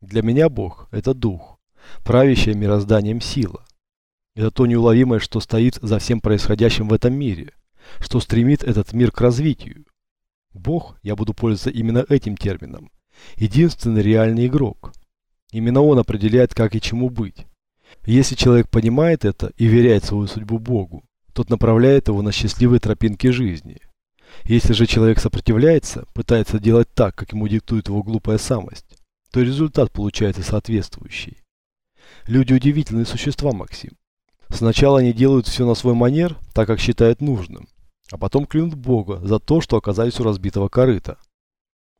Для меня Бог – это дух, правящая мирозданием сила. Это то неуловимое, что стоит за всем происходящим в этом мире, что стремит этот мир к развитию. Бог, я буду пользоваться именно этим термином, единственный реальный игрок. Именно он определяет, как и чему быть. Если человек понимает это и веряет свою судьбу Богу, тот направляет его на счастливые тропинки жизни. Если же человек сопротивляется, пытается делать так, как ему диктует его глупая самость, то результат получается соответствующий. Люди удивительные существа, Максим. Сначала они делают все на свой манер, так как считают нужным, а потом клянут Бога за то, что оказались у разбитого корыта.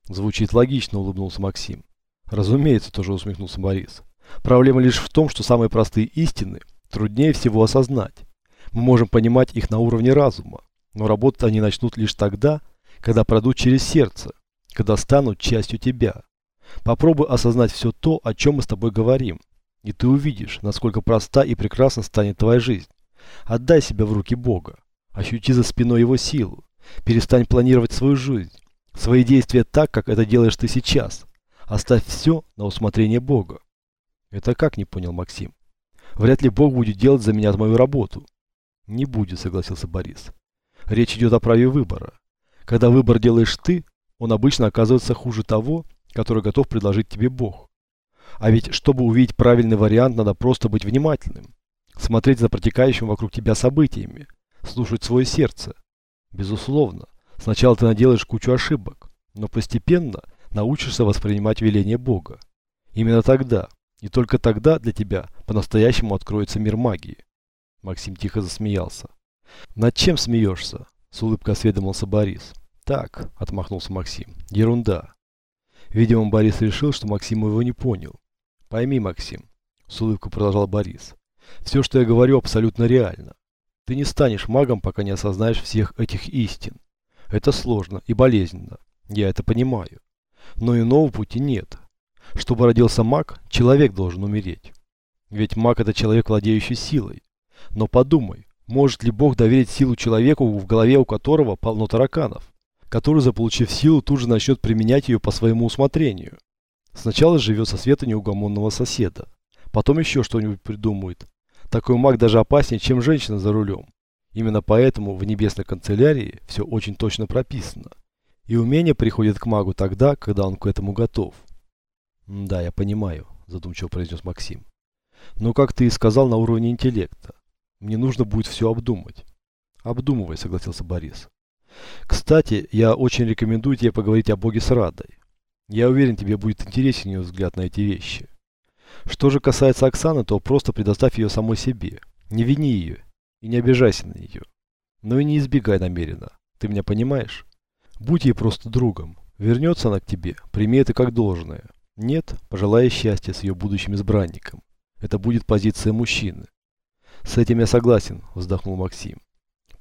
Звучит логично, улыбнулся Максим. Разумеется, тоже усмехнулся Борис. Проблема лишь в том, что самые простые истины труднее всего осознать. Мы можем понимать их на уровне разума, но работать они начнут лишь тогда, когда пройдут через сердце, когда станут частью тебя. Попробуй осознать все то, о чем мы с тобой говорим, и ты увидишь, насколько проста и прекрасна станет твоя жизнь. Отдай себя в руки Бога, ощути за спиной Его силу, перестань планировать свою жизнь, свои действия так, как это делаешь ты сейчас. Оставь все на усмотрение Бога. Это как, не понял Максим. Вряд ли Бог будет делать за меня мою работу. Не будет, согласился Борис. Речь идет о праве выбора. Когда выбор делаешь ты, он обычно оказывается хуже того, который готов предложить тебе Бог. А ведь, чтобы увидеть правильный вариант, надо просто быть внимательным. Смотреть за протекающим вокруг тебя событиями. Слушать свое сердце. Безусловно, сначала ты наделаешь кучу ошибок, но постепенно научишься воспринимать веление Бога. Именно тогда, и только тогда для тебя по-настоящему откроется мир магии. Максим тихо засмеялся. Над чем смеешься? С улыбкой осведомился Борис. Так, отмахнулся Максим. Ерунда. Видимо, Борис решил, что Максим его не понял. Пойми, Максим, с улыбкой продолжал Борис. Все, что я говорю, абсолютно реально. Ты не станешь магом, пока не осознаешь всех этих истин. Это сложно и болезненно. Я это понимаю. Но иного пути нет. Чтобы родился маг, человек должен умереть. Ведь маг это человек, владеющий силой. Но подумай, может ли Бог доверить силу человеку, в голове у которого полно тараканов, который, заполучив силу, тут же начнет применять ее по своему усмотрению? Сначала живет со света неугомонного соседа, потом еще что-нибудь придумает. Такой маг даже опаснее, чем женщина за рулем. Именно поэтому в небесной канцелярии все очень точно прописано. И умение приходит к магу тогда, когда он к этому готов. «Да, я понимаю», – задумчиво произнес Максим. «Но, как ты и сказал, на уровне интеллекта. Мне нужно будет все обдумать». «Обдумывай», – согласился Борис. «Кстати, я очень рекомендую тебе поговорить о Боге с Радой. Я уверен, тебе будет интересен ее взгляд на эти вещи. Что же касается Оксаны, то просто предоставь ее самой себе. Не вини ее и не обижайся на нее. Но и не избегай намеренно. Ты меня понимаешь? Будь ей просто другом. Вернется она к тебе, прими это как должное. Нет, пожелая счастья с ее будущим избранником. Это будет позиция мужчины. С этим я согласен, вздохнул Максим.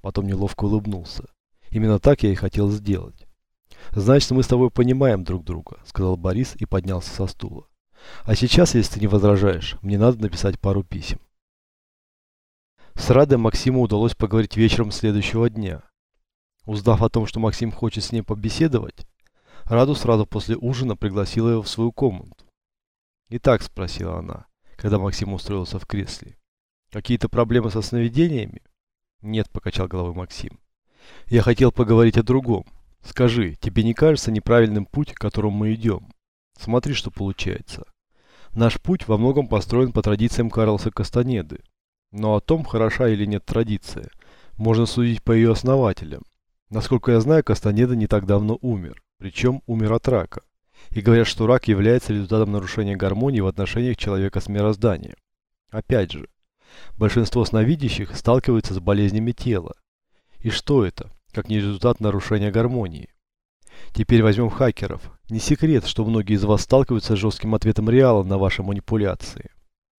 Потом неловко улыбнулся. Именно так я и хотел сделать. Значит, мы с тобой понимаем друг друга, сказал Борис и поднялся со стула. А сейчас, если ты не возражаешь, мне надо написать пару писем. С Радой Максиму удалось поговорить вечером следующего дня. Узнав о том, что Максим хочет с ним побеседовать, Раду сразу после ужина пригласила его в свою комнату. «Итак», — спросила она, когда Максим устроился в кресле, — «какие-то проблемы со сновидениями?» «Нет», — покачал головой Максим. «Я хотел поговорить о другом. Скажи, тебе не кажется неправильным путь, к которому мы идем? Смотри, что получается. Наш путь во многом построен по традициям Карлоса Кастанеды. Но о том, хороша или нет традиция, можно судить по ее основателям. Насколько я знаю, Кастанеда не так давно умер. Причем умер от рака. И говорят, что рак является результатом нарушения гармонии в отношениях человека с мирозданием. Опять же, большинство сновидящих сталкиваются с болезнями тела. И что это, как не результат нарушения гармонии? Теперь возьмем хакеров. Не секрет, что многие из вас сталкиваются с жестким ответом реала на ваши манипуляции.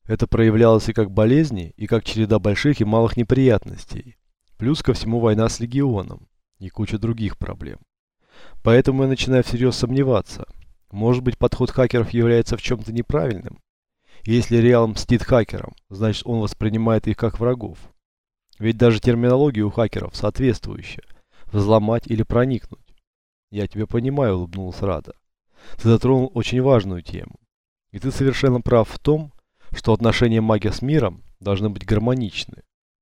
Это проявлялось и как болезни, и как череда больших и малых неприятностей. Плюс ко всему война с легионом и куча других проблем. Поэтому я начинаю всерьез сомневаться. Может быть, подход хакеров является в чем-то неправильным? Если Реал мстит хакерам, значит он воспринимает их как врагов. Ведь даже терминология у хакеров соответствующая. Взломать или проникнуть. Я тебя понимаю, улыбнулась Рада. Ты затронул очень важную тему. И ты совершенно прав в том, что отношения мага с миром должны быть гармоничны.